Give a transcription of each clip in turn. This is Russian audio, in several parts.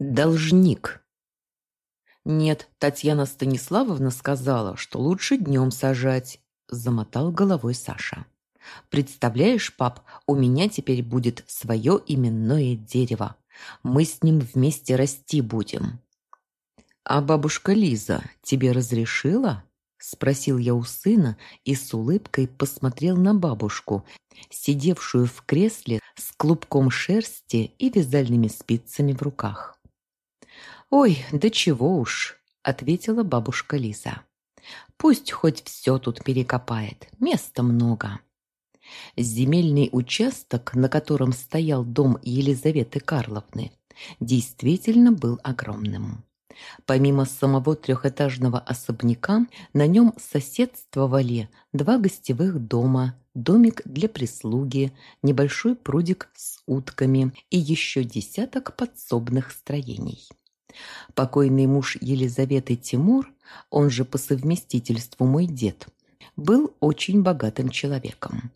Должник. Нет, Татьяна Станиславовна сказала, что лучше днем сажать, замотал головой Саша. Представляешь, пап, у меня теперь будет свое именное дерево. Мы с ним вместе расти будем. А бабушка Лиза тебе разрешила? Спросил я у сына и с улыбкой посмотрел на бабушку, сидевшую в кресле с клубком шерсти и вязальными спицами в руках. «Ой, да чего уж!» – ответила бабушка Лиза. «Пусть хоть все тут перекопает, места много». Земельный участок, на котором стоял дом Елизаветы Карловны, действительно был огромным. Помимо самого трехэтажного особняка, на нем соседствовали два гостевых дома, домик для прислуги, небольшой прудик с утками и еще десяток подсобных строений. Покойный муж Елизаветы Тимур, он же по совместительству мой дед, был очень богатым человеком.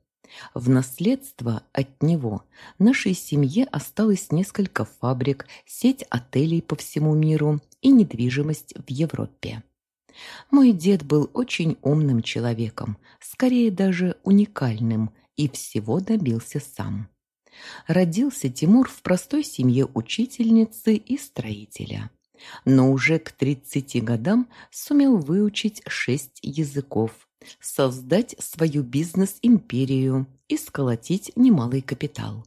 В наследство от него нашей семье осталось несколько фабрик, сеть отелей по всему миру и недвижимость в Европе. Мой дед был очень умным человеком, скорее даже уникальным, и всего добился сам. Родился Тимур в простой семье учительницы и строителя. Но уже к 30 годам сумел выучить шесть языков, создать свою бизнес-империю и сколотить немалый капитал.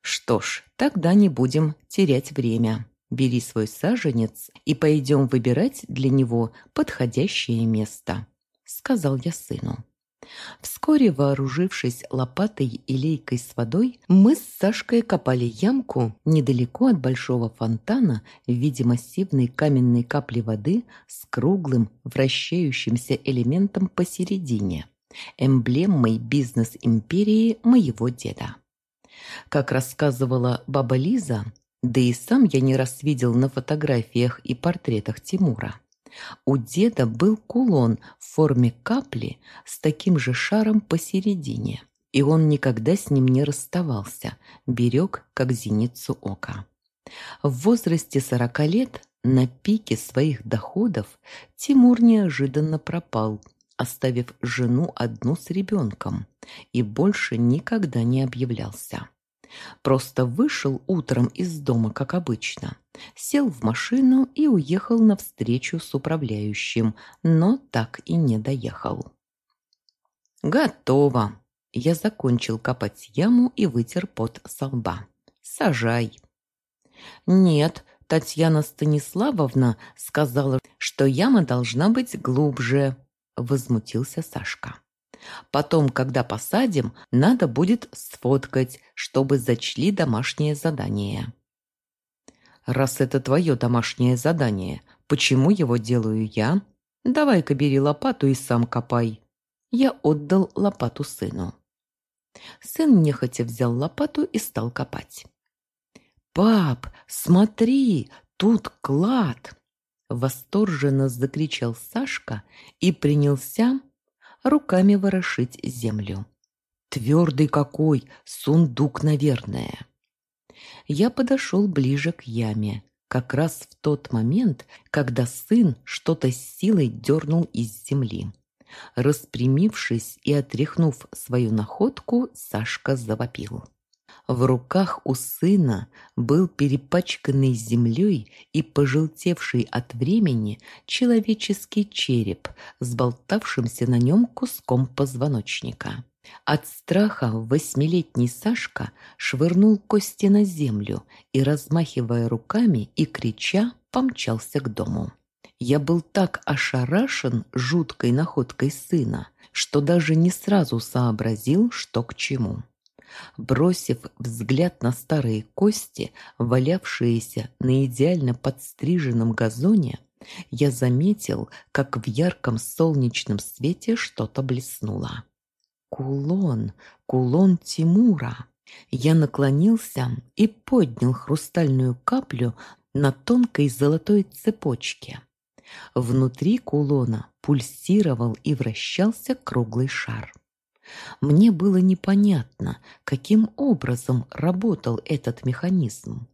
Что ж, тогда не будем терять время. Бери свой саженец и пойдем выбирать для него подходящее место, сказал я сыну. Вскоре, вооружившись лопатой и лейкой с водой, мы с Сашкой копали ямку недалеко от большого фонтана в виде массивной каменной капли воды с круглым вращающимся элементом посередине, эмблемой бизнес-империи моего деда. Как рассказывала баба Лиза, да и сам я не раз видел на фотографиях и портретах Тимура, у деда был кулон в форме капли с таким же шаром посередине, и он никогда с ним не расставался, берег как зеницу ока. В возрасте сорока лет, на пике своих доходов, Тимур неожиданно пропал, оставив жену одну с ребенком, и больше никогда не объявлялся. Просто вышел утром из дома, как обычно, сел в машину и уехал на встречу с управляющим, но так и не доехал. «Готово!» Я закончил копать яму и вытер пот со лба. «Сажай!» «Нет, Татьяна Станиславовна сказала, что яма должна быть глубже», – возмутился Сашка. Потом, когда посадим, надо будет сфоткать, чтобы зачли домашнее задание. Раз это твое домашнее задание, почему его делаю я? Давай-ка бери лопату и сам копай. Я отдал лопату сыну. Сын нехотя взял лопату и стал копать. «Пап, смотри, тут клад!» Восторженно закричал Сашка и принялся руками ворошить землю. Твердый какой, сундук, наверное. Я подошел ближе к яме, как раз в тот момент, когда сын что-то с силой дернул из земли. Распрямившись и отряхнув свою находку, Сашка завопил. В руках у сына был перепачканный землей и пожелтевший от времени человеческий череп с болтавшимся на нем куском позвоночника. От страха восьмилетний Сашка швырнул кости на землю и, размахивая руками и крича, помчался к дому. Я был так ошарашен жуткой находкой сына, что даже не сразу сообразил, что к чему. Бросив взгляд на старые кости, валявшиеся на идеально подстриженном газоне, я заметил, как в ярком солнечном свете что-то блеснуло. Кулон, кулон Тимура. Я наклонился и поднял хрустальную каплю на тонкой золотой цепочке. Внутри кулона пульсировал и вращался круглый шар. Мне было непонятно, каким образом работал этот механизм.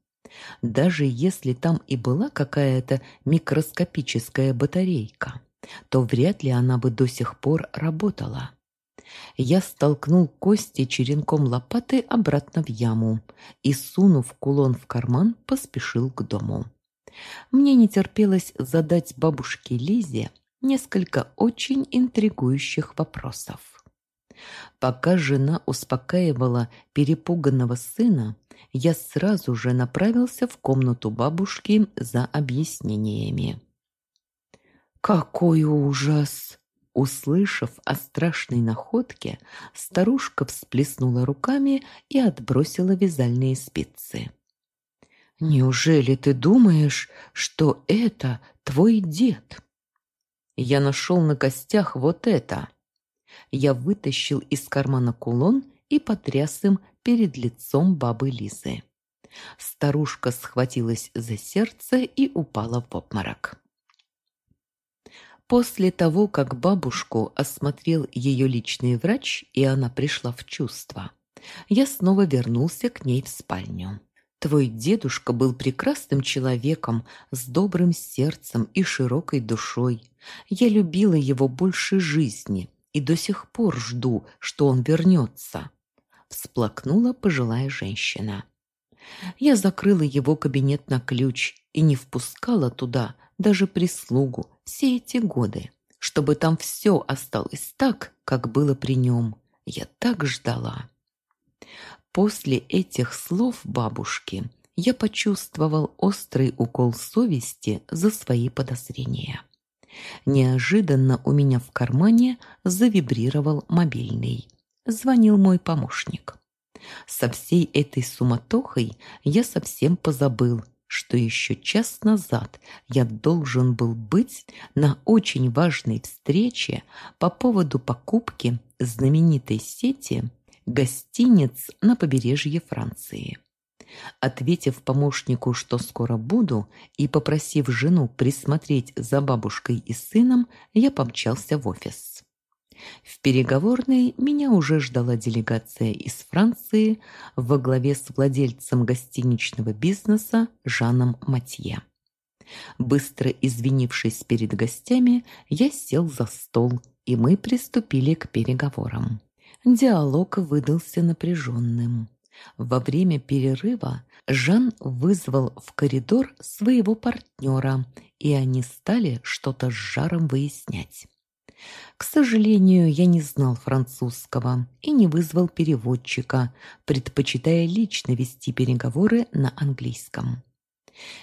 Даже если там и была какая-то микроскопическая батарейка, то вряд ли она бы до сих пор работала. Я столкнул кости черенком лопаты обратно в яму и, сунув кулон в карман, поспешил к дому. Мне не терпелось задать бабушке Лизе несколько очень интригующих вопросов. Пока жена успокаивала перепуганного сына, я сразу же направился в комнату бабушки за объяснениями. «Какой ужас!» Услышав о страшной находке, старушка всплеснула руками и отбросила вязальные спицы. «Неужели ты думаешь, что это твой дед?» «Я нашел на костях вот это». Я вытащил из кармана кулон и потряс им перед лицом бабы Лизы. Старушка схватилась за сердце и упала в обморок. После того, как бабушку осмотрел ее личный врач, и она пришла в чувство, я снова вернулся к ней в спальню. Твой дедушка был прекрасным человеком, с добрым сердцем и широкой душой. Я любила его больше жизни и до сих пор жду, что он вернется. Всплакнула пожилая женщина. Я закрыла его кабинет на ключ и не впускала туда даже прислугу, все эти годы, чтобы там все осталось так, как было при нем. Я так ждала. После этих слов бабушки я почувствовал острый укол совести за свои подозрения. Неожиданно у меня в кармане завибрировал мобильный. Звонил мой помощник. Со всей этой суматохой я совсем позабыл, что еще час назад я должен был быть на очень важной встрече по поводу покупки знаменитой сети гостиниц на побережье Франции. Ответив помощнику, что скоро буду, и попросив жену присмотреть за бабушкой и сыном, я помчался в офис. В переговорной меня уже ждала делегация из Франции во главе с владельцем гостиничного бизнеса Жаном Матье. Быстро извинившись перед гостями, я сел за стол, и мы приступили к переговорам. Диалог выдался напряженным. Во время перерыва Жан вызвал в коридор своего партнера, и они стали что-то с жаром выяснять. К сожалению, я не знал французского и не вызвал переводчика, предпочитая лично вести переговоры на английском.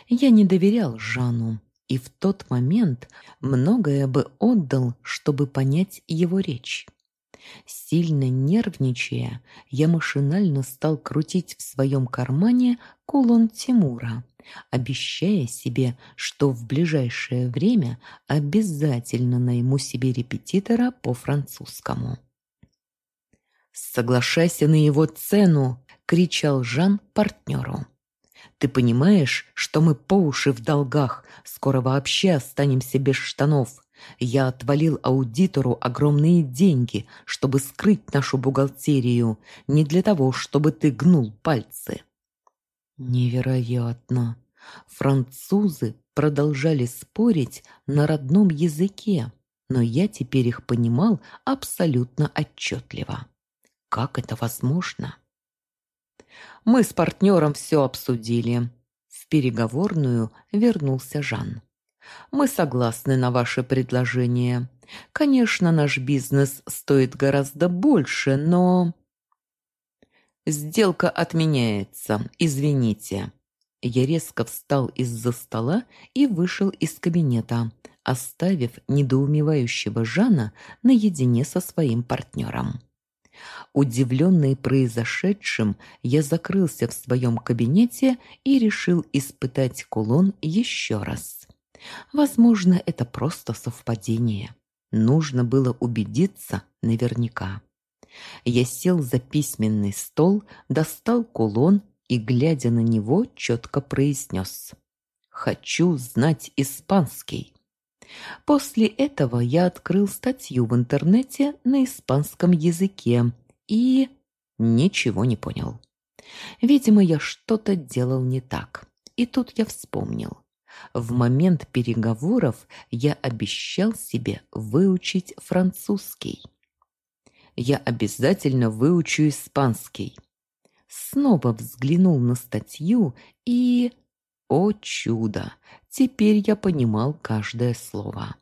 Я не доверял Жану, и в тот момент многое бы отдал, чтобы понять его речь. Сильно нервничая, я машинально стал крутить в своем кармане кулон Тимура, обещая себе, что в ближайшее время обязательно найму себе репетитора по французскому. «Соглашайся на его цену!» – кричал Жан партнеру. «Ты понимаешь, что мы по уши в долгах, скоро вообще останемся без штанов. Я отвалил аудитору огромные деньги, чтобы скрыть нашу бухгалтерию, не для того, чтобы ты гнул пальцы». Невероятно! Французы продолжали спорить на родном языке, но я теперь их понимал абсолютно отчетливо. Как это возможно? Мы с партнером все обсудили. В переговорную вернулся Жан. Мы согласны на ваше предложение. Конечно, наш бизнес стоит гораздо больше, но... Сделка отменяется, извините. Я резко встал из-за стола и вышел из кабинета, оставив недоумевающего Жана наедине со своим партнером. Удивленный произошедшим, я закрылся в своем кабинете и решил испытать кулон еще раз. Возможно, это просто совпадение. Нужно было убедиться наверняка. Я сел за письменный стол, достал кулон и, глядя на него, четко произнес «Хочу знать испанский». После этого я открыл статью в интернете на испанском языке и ничего не понял. Видимо, я что-то делал не так. и тут я вспомнил. В момент переговоров я обещал себе выучить французский. Я обязательно выучу испанский. Снова взглянул на статью и... О чудо! Теперь я понимал каждое слово.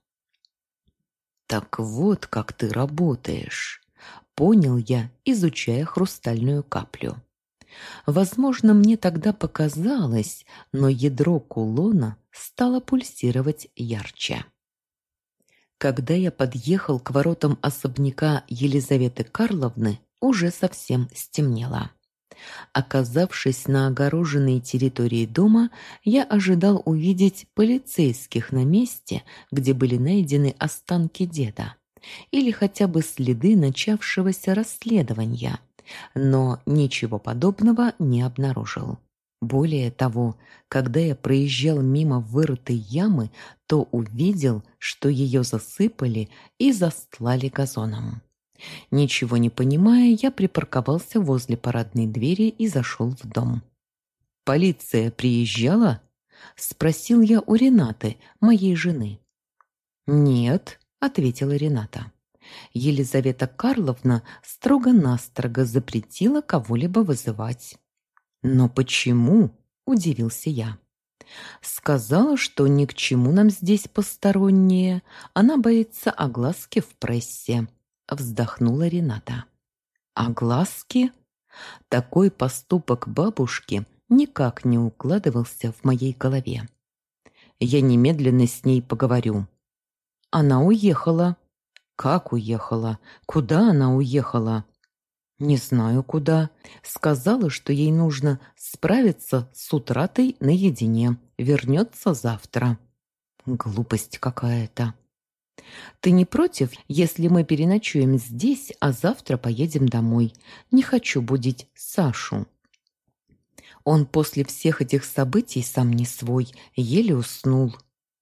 «Так вот, как ты работаешь», — понял я, изучая хрустальную каплю. Возможно, мне тогда показалось, но ядро кулона стало пульсировать ярче. Когда я подъехал к воротам особняка Елизаветы Карловны, уже совсем стемнело. Оказавшись на огороженной территории дома, я ожидал увидеть полицейских на месте, где были найдены останки деда, или хотя бы следы начавшегося расследования – но ничего подобного не обнаружил. Более того, когда я проезжал мимо вырытой ямы, то увидел, что ее засыпали и застлали газоном. Ничего не понимая, я припарковался возле парадной двери и зашел в дом. «Полиция приезжала?» – спросил я у Ренаты, моей жены. «Нет», – ответила Рената. Елизавета Карловна строго-настрого запретила кого-либо вызывать. «Но почему?» – удивился я. Сказала, что ни к чему нам здесь посторонние, она боится огласки в прессе. Вздохнула Рената. Огласки? Такой поступок бабушки никак не укладывался в моей голове. Я немедленно с ней поговорю. Она уехала, как уехала? Куда она уехала? Не знаю куда. Сказала, что ей нужно справиться с утратой наедине. Вернется завтра. Глупость какая-то. Ты не против, если мы переночуем здесь, а завтра поедем домой? Не хочу будить Сашу. Он после всех этих событий сам не свой, еле уснул.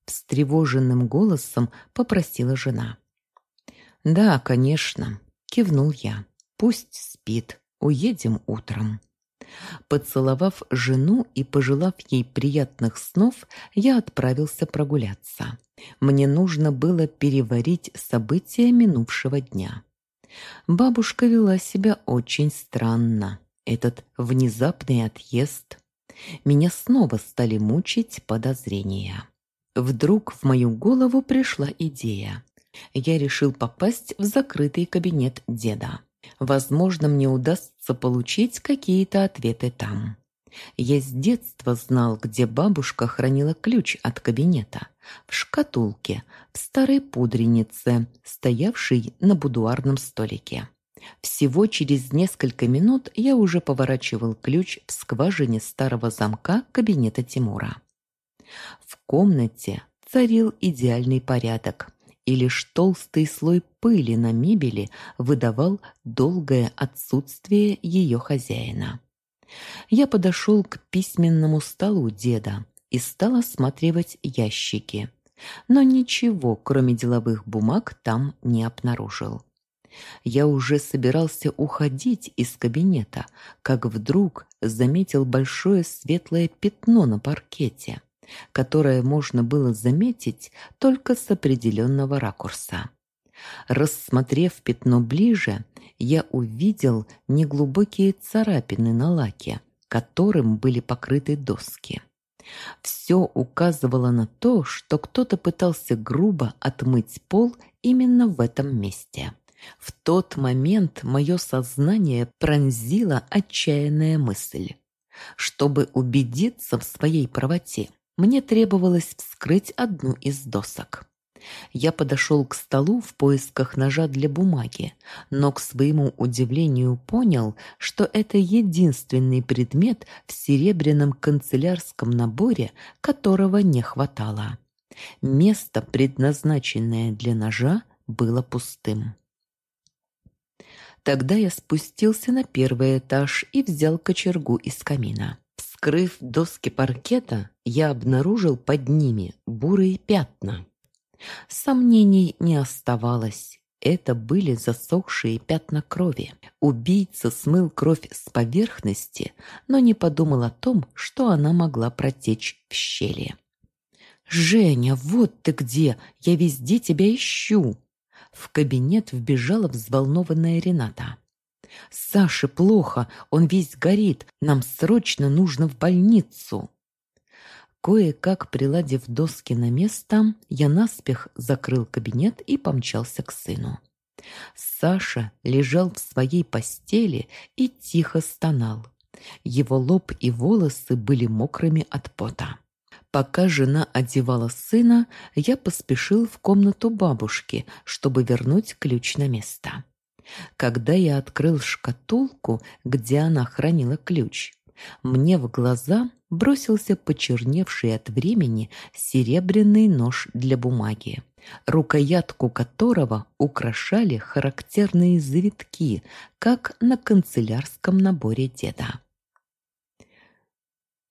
Встревоженным голосом попросила жена. «Да, конечно», – кивнул я. «Пусть спит. Уедем утром». Поцеловав жену и пожелав ей приятных снов, я отправился прогуляться. Мне нужно было переварить события минувшего дня. Бабушка вела себя очень странно. Этот внезапный отъезд. Меня снова стали мучить подозрения. Вдруг в мою голову пришла идея я решил попасть в закрытый кабинет деда. Возможно, мне удастся получить какие-то ответы там. Я с детства знал, где бабушка хранила ключ от кабинета. В шкатулке, в старой пудренице, стоявшей на будуарном столике. Всего через несколько минут я уже поворачивал ключ в скважине старого замка кабинета Тимура. В комнате царил идеальный порядок и лишь толстый слой пыли на мебели выдавал долгое отсутствие ее хозяина. Я подошел к письменному столу деда и стал осматривать ящики, но ничего, кроме деловых бумаг, там не обнаружил. Я уже собирался уходить из кабинета, как вдруг заметил большое светлое пятно на паркете которое можно было заметить только с определенного ракурса. Рассмотрев пятно ближе, я увидел неглубокие царапины на лаке, которым были покрыты доски. Все указывало на то, что кто-то пытался грубо отмыть пол именно в этом месте. В тот момент мое сознание пронзила отчаянная мысль. Чтобы убедиться в своей правоте, мне требовалось вскрыть одну из досок. Я подошел к столу в поисках ножа для бумаги, но к своему удивлению понял, что это единственный предмет в серебряном канцелярском наборе, которого не хватало. Место, предназначенное для ножа, было пустым. Тогда я спустился на первый этаж и взял кочергу из камина. Вскрыв доски паркета, я обнаружил под ними бурые пятна. Сомнений не оставалось. Это были засохшие пятна крови. Убийца смыл кровь с поверхности, но не подумал о том, что она могла протечь в щели. «Женя, вот ты где! Я везде тебя ищу!» В кабинет вбежала взволнованная Рената. «Саше плохо, он весь горит, нам срочно нужно в больницу!» Кое-как приладив доски на место, я наспех закрыл кабинет и помчался к сыну. Саша лежал в своей постели и тихо стонал. Его лоб и волосы были мокрыми от пота. Пока жена одевала сына, я поспешил в комнату бабушки, чтобы вернуть ключ на место. Когда я открыл шкатулку, где она хранила ключ, мне в глаза бросился почерневший от времени серебряный нож для бумаги, рукоятку которого украшали характерные завитки, как на канцелярском наборе деда.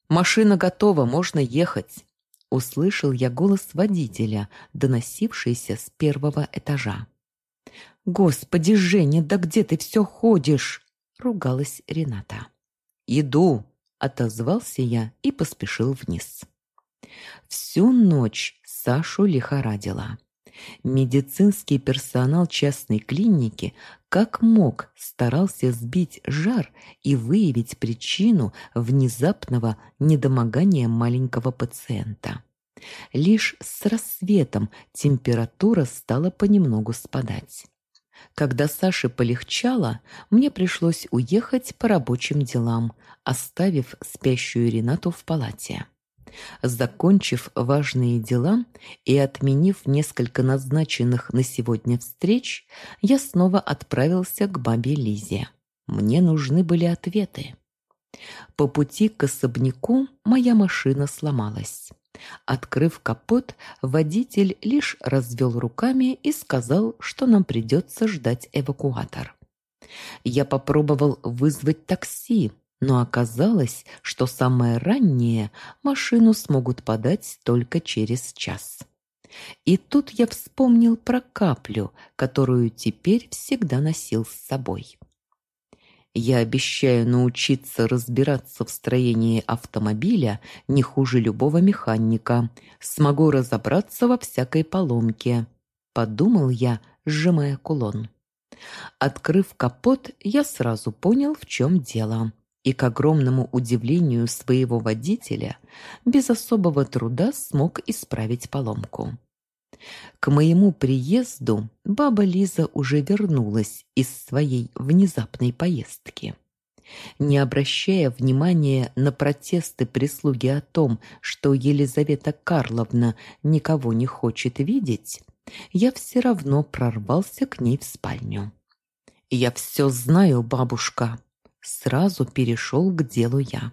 «Машина готова, можно ехать!» Услышал я голос водителя, доносившийся с первого этажа. «Господи, Женя, да где ты все ходишь?» — ругалась Рената. «Иду!» — отозвался я и поспешил вниз. Всю ночь Сашу лихорадила. Медицинский персонал частной клиники как мог старался сбить жар и выявить причину внезапного недомогания маленького пациента. Лишь с рассветом температура стала понемногу спадать. Когда Саше полегчало, мне пришлось уехать по рабочим делам, оставив спящую Ренату в палате. Закончив важные дела и отменив несколько назначенных на сегодня встреч, я снова отправился к бабе Лизе. Мне нужны были ответы. По пути к особняку моя машина сломалась. Открыв капот, водитель лишь развел руками и сказал, что нам придется ждать эвакуатор. Я попробовал вызвать такси, но оказалось, что самое раннее машину смогут подать только через час. И тут я вспомнил про каплю, которую теперь всегда носил с собой. Я обещаю научиться разбираться в строении автомобиля не хуже любого механика. Смогу разобраться во всякой поломке. Подумал я, сжимая кулон. Открыв капот, я сразу понял, в чем дело. И к огромному удивлению своего водителя, без особого труда смог исправить поломку. К моему приезду баба Лиза уже вернулась из своей внезапной поездки. Не обращая внимания на протесты прислуги о том, что Елизавета Карловна никого не хочет видеть, я все равно прорвался к ней в спальню. «Я все знаю, бабушка», — сразу перешел к делу я.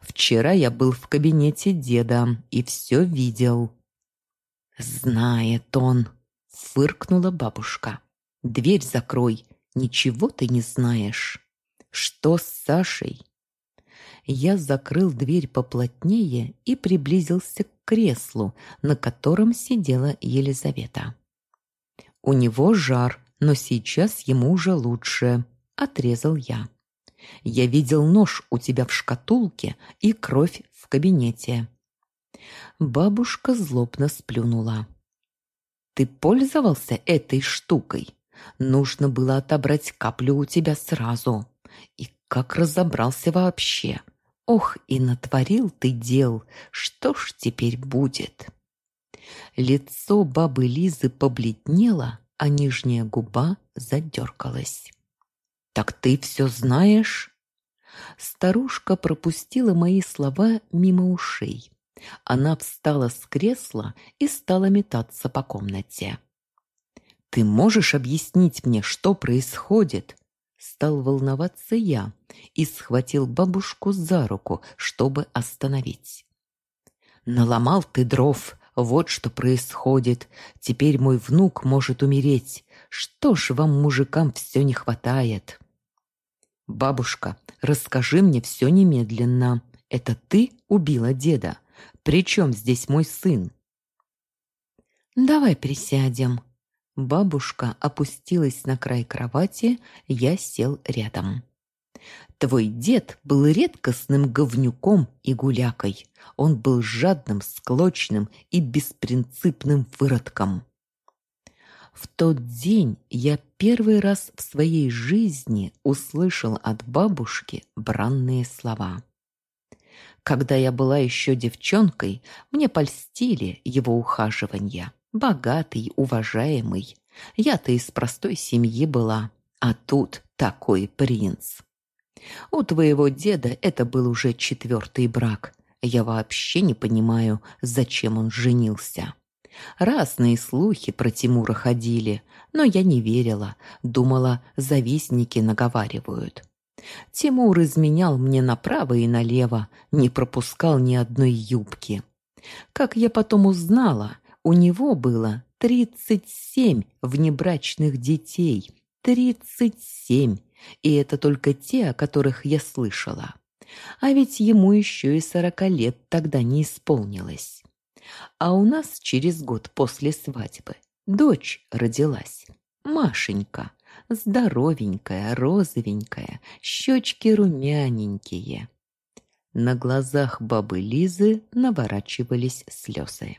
«Вчера я был в кабинете деда и все видел». «Знает он!» — фыркнула бабушка. «Дверь закрой, ничего ты не знаешь». «Что с Сашей?» Я закрыл дверь поплотнее и приблизился к креслу, на котором сидела Елизавета. «У него жар, но сейчас ему уже лучше», — отрезал я. «Я видел нож у тебя в шкатулке и кровь в кабинете. Бабушка злобно сплюнула. «Ты пользовался этой штукой? Нужно было отобрать каплю у тебя сразу. И как разобрался вообще? Ох, и натворил ты дел. Что ж теперь будет?» Лицо бабы Лизы побледнело, а нижняя губа задергалась. «Так ты все знаешь?» Старушка пропустила мои слова мимо ушей. Она встала с кресла и стала метаться по комнате. «Ты можешь объяснить мне, что происходит?» Стал волноваться я и схватил бабушку за руку, чтобы остановить. «Наломал ты дров, вот что происходит. Теперь мой внук может умереть. Что ж вам, мужикам, все не хватает?» «Бабушка, расскажи мне все немедленно. Это ты убила деда?» При чем здесь мой сын?» «Давай присядем», Бабушка опустилась на край кровати, я сел рядом. Твой дед был редкостным говнюком и гулякой. Он был жадным, склочным и беспринципным выродком. В тот день я первый раз в своей жизни услышал от бабушки бранные слова. Когда я была еще девчонкой, мне польстили его ухаживания. Богатый, уважаемый. Я-то из простой семьи была, а тут такой принц. У твоего деда это был уже четвертый брак. Я вообще не понимаю, зачем он женился. Разные слухи про Тимура ходили, но я не верила, думала, завистники наговаривают. Тимур изменял мне направо и налево, не пропускал ни одной юбки. Как я потом узнала, у него было тридцать семь внебрачных детей. Тридцать семь! И это только те, о которых я слышала. А ведь ему еще и сорока лет тогда не исполнилось. А у нас через год после свадьбы дочь родилась. Машенька, здоровенькая, розовенькая, щечки румяненькие. На глазах бабы Лизы наворачивались слезы.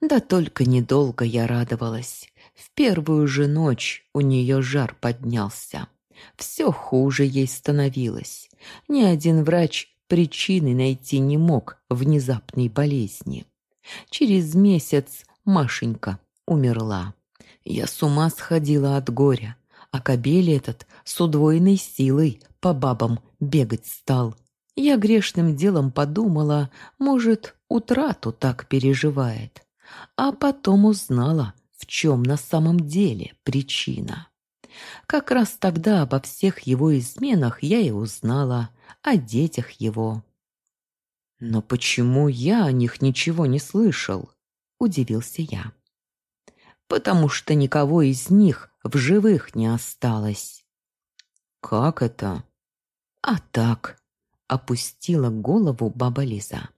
Да только недолго я радовалась. В первую же ночь у нее жар поднялся. Все хуже ей становилось. Ни один врач причины найти не мог внезапной болезни. Через месяц Машенька умерла. Я с ума сходила от горя, а кобель этот с удвоенной силой по бабам бегать стал. Я грешным делом подумала, может, утрату так переживает. А потом узнала, в чем на самом деле причина. Как раз тогда обо всех его изменах я и узнала, о детях его. «Но почему я о них ничего не слышал?» – удивился я. «Потому что никого из них в живых не осталось». «Как это?» «А так», – опустила голову баба Лиза.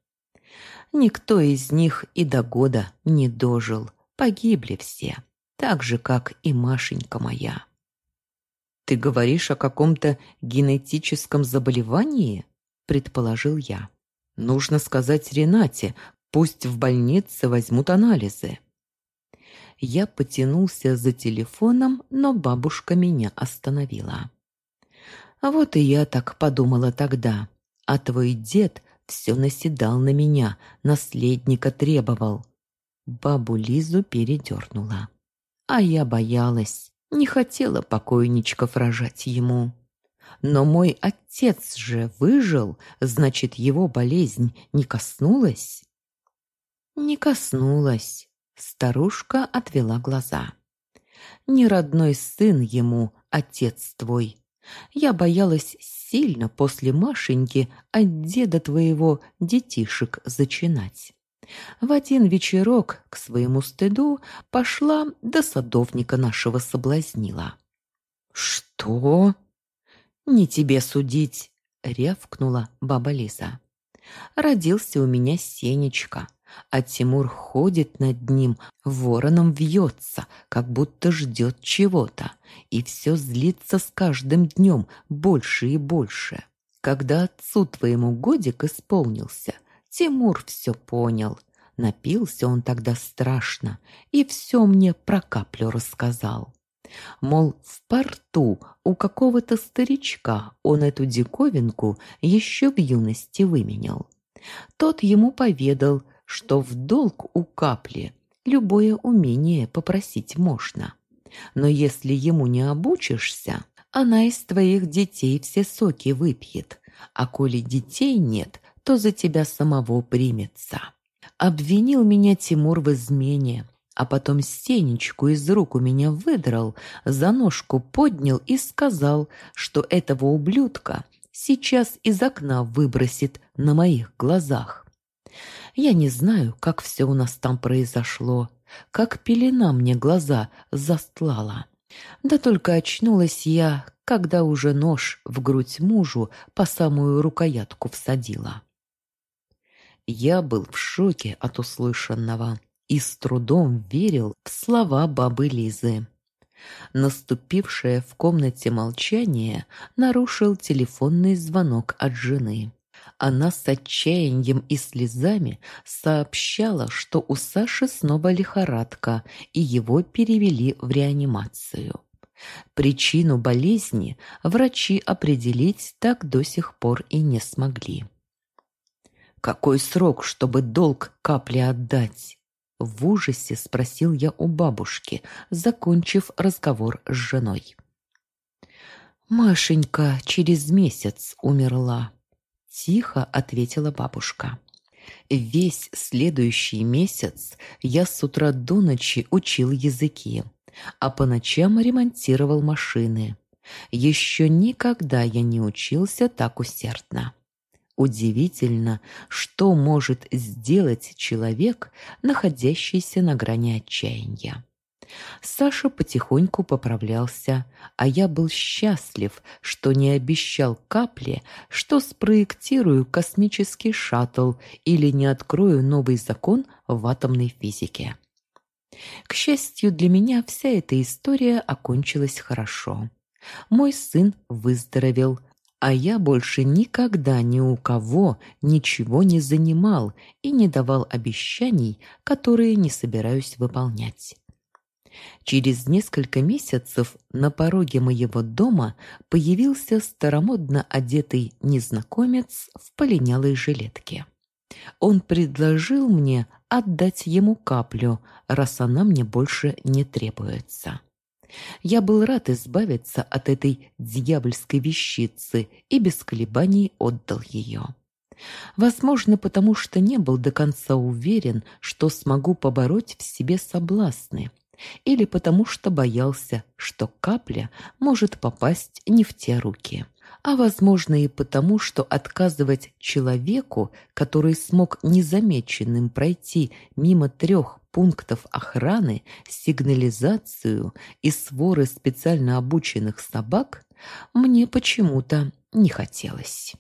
«Никто из них и до года не дожил, погибли все, так же, как и Машенька моя». «Ты говоришь о каком-то генетическом заболевании?» – предположил я. «Нужно сказать Ренате, пусть в больнице возьмут анализы». Я потянулся за телефоном, но бабушка меня остановила. А вот и я так подумала тогда. А твой дед все наседал на меня, наследника требовал. Бабу Лизу передернула. А я боялась. Не хотела покойничков рожать ему. Но мой отец же выжил, значит, его болезнь не коснулась? Не коснулась. Старушка отвела глаза. Не родной сын ему, отец твой. Я боялась сильно после Машеньки от деда твоего детишек зачинать. В один вечерок, к своему стыду, пошла до садовника нашего соблазнила. «Что?» «Не тебе судить», — рявкнула баба Лиза. «Родился у меня Сенечка, а Тимур ходит над ним, вороном вьется, как будто ждет чего-то, и все злится с каждым днем больше и больше. Когда отцу твоему годик исполнился — Тимур все понял. Напился он тогда страшно и все мне про каплю рассказал. Мол, в порту у какого-то старичка он эту диковинку еще в юности выменял. Тот ему поведал, что в долг у капли любое умение попросить можно. Но если ему не обучишься, она из твоих детей все соки выпьет, а коли детей нет, то за тебя самого примется. Обвинил меня Тимур в измене, а потом стенечку из рук у меня выдрал, за ножку поднял и сказал, что этого ублюдка сейчас из окна выбросит на моих глазах. Я не знаю, как все у нас там произошло, как пелена мне глаза застлала. Да только очнулась я, когда уже нож в грудь мужу по самую рукоятку всадила. Я был в шоке от услышанного и с трудом верил в слова бабы Лизы. Наступившее в комнате молчание нарушил телефонный звонок от жены. Она с отчаянием и слезами сообщала, что у Саши снова лихорадка, и его перевели в реанимацию. Причину болезни врачи определить так до сих пор и не смогли. «Какой срок, чтобы долг капли отдать?» В ужасе спросил я у бабушки, закончив разговор с женой. «Машенька через месяц умерла», – тихо ответила бабушка. Весь следующий месяц я с утра до ночи учил языки, а по ночам ремонтировал машины. Еще никогда я не учился так усердно. Удивительно, что может сделать человек, находящийся на грани отчаяния. Саша потихоньку поправлялся, а я был счастлив, что не обещал капли, что спроектирую космический шаттл или не открою новый закон в атомной физике. К счастью для меня, вся эта история окончилась хорошо. Мой сын выздоровел, а я больше никогда ни у кого ничего не занимал и не давал обещаний, которые не собираюсь выполнять. Через несколько месяцев на пороге моего дома появился старомодно одетый незнакомец в полинялой жилетке. Он предложил мне отдать ему каплю, раз она мне больше не требуется. Я был рад избавиться от этой дьявольской вещицы и без колебаний отдал ее. Возможно, потому что не был до конца уверен, что смогу побороть в себе соблазны, или потому что боялся, что капля может попасть не в те руки а, возможно, и потому, что отказывать человеку, который смог незамеченным пройти мимо трех пунктов охраны, сигнализацию и своры специально обученных собак, мне почему-то не хотелось.